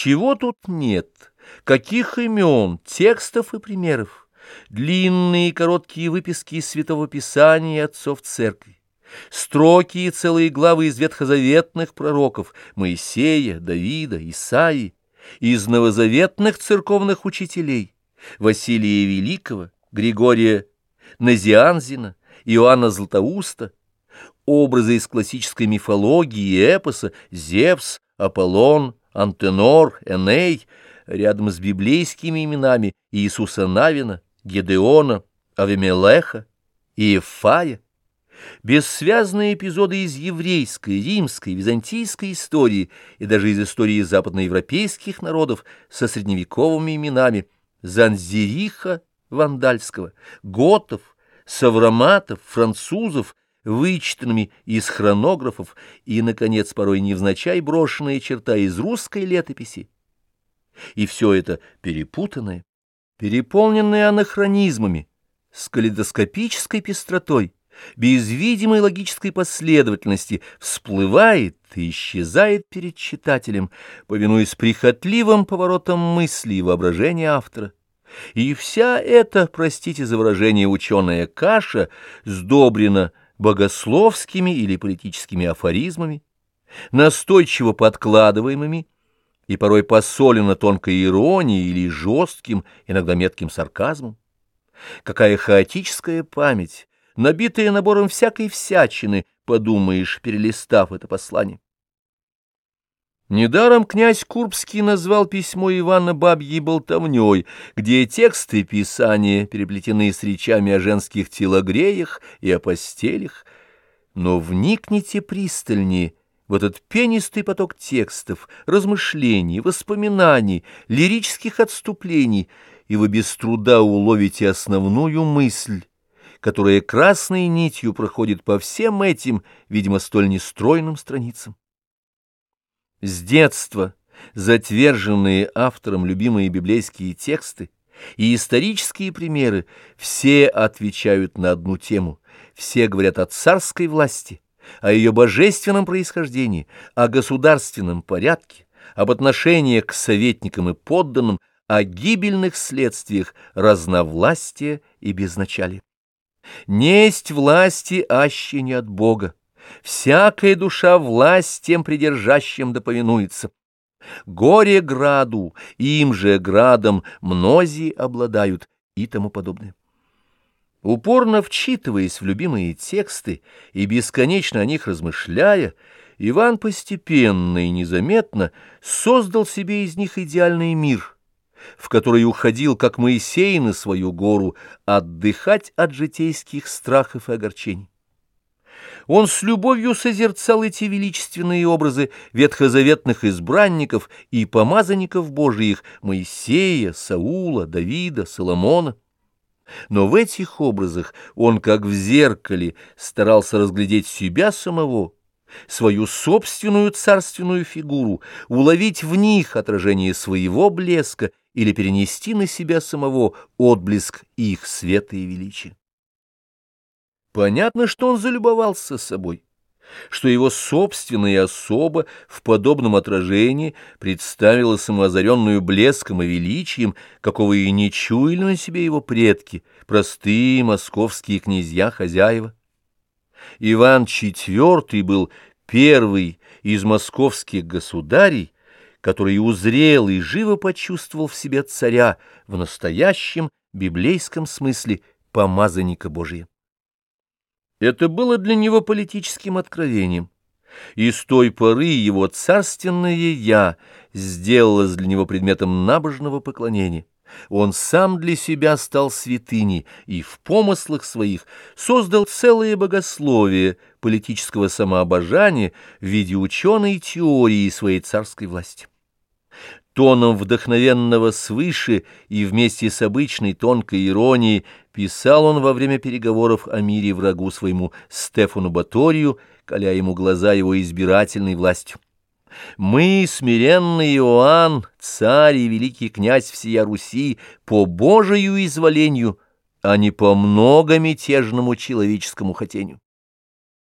Чего тут нет? Каких имен, текстов и примеров? Длинные и короткие выписки из Святого Писания и отцов церкви. Строки и целые главы из ветхозаветных пророков Моисея, Давида, Исаии, из новозаветных церковных учителей Василия Великого, Григория Назианзина, Иоанна Златоуста, образы из классической мифологии и эпоса Зевс, Аполлон, Антенор, Эней, рядом с библейскими именами Иисуса Навина, Гедеона, Авимелеха и Ефая, бессвязные эпизоды из еврейской, римской, византийской истории и даже из истории западноевропейских народов со средневековыми именами Занзириха Вандальского, готов, савроматов, французов, вычитанными из хронографов и, наконец, порой невзначай брошенная черта из русской летописи. И все это перепутанное, переполненное анахронизмами, с калейдоскопической пестротой, без видимой логической последовательности всплывает и исчезает перед читателем, повинуясь прихотливым поворотам мысли и воображения автора. И вся эта, простите за выражение, ученая каша сдобрена богословскими или политическими афоризмами, настойчиво подкладываемыми и порой посолено тонкой иронией или жестким, иногда метким сарказмом. Какая хаотическая память, набитая набором всякой всячины, подумаешь, перелистав это послание. Недаром князь Курбский назвал письмо Ивана бабьей болтовней, где тексты писания переплетены с речами о женских телогреях и о постелях. Но вникните пристальнее в этот пенистый поток текстов, размышлений, воспоминаний, лирических отступлений, и вы без труда уловите основную мысль, которая красной нитью проходит по всем этим, видимо, столь нестройным страницам. С детства затверженные автором любимые библейские тексты и исторические примеры все отвечают на одну тему, все говорят о царской власти, о ее божественном происхождении, о государственном порядке, об отношениях к советникам и подданным, о гибельных следствиях разновластия и безначалия. Несть власти аще не от Бога, Всякая душа власть тем придержащим доповинуется. Горе граду, им же градом мнози обладают и тому подобное. Упорно вчитываясь в любимые тексты и бесконечно о них размышляя, Иван постепенно и незаметно создал себе из них идеальный мир, в который уходил, как Моисей на свою гору, отдыхать от житейских страхов и огорчений. Он с любовью созерцал эти величественные образы ветхозаветных избранников и помазанников Божиих Моисея, Саула, Давида, Соломона. Но в этих образах он, как в зеркале, старался разглядеть себя самого, свою собственную царственную фигуру, уловить в них отражение своего блеска или перенести на себя самого отблеск их света и величия. Понятно, что он залюбовался собой, что его собственная особа в подобном отражении представила самоозаренную блеском и величием, какого и не чуяли на себе его предки, простые московские князья-хозяева. Иван IV был первый из московских государей, который узрел и живо почувствовал в себе царя в настоящем библейском смысле помазанника Божия. Это было для него политическим откровением, и с той поры его царственное «я» сделалось для него предметом набожного поклонения. Он сам для себя стал святыней и в помыслах своих создал целое богословие политического самообожания в виде ученой теории своей царской власти тоном вдохновенного свыше и вместе с обычной тонкой иронией писал он во время переговоров о мире врагу своему Стефану Баторию, коля ему глаза его избирательной властью. «Мы, смиренный Иоанн, царь и великий князь всея Руси, по Божию изволению, а не по многомятежному человеческому хотению».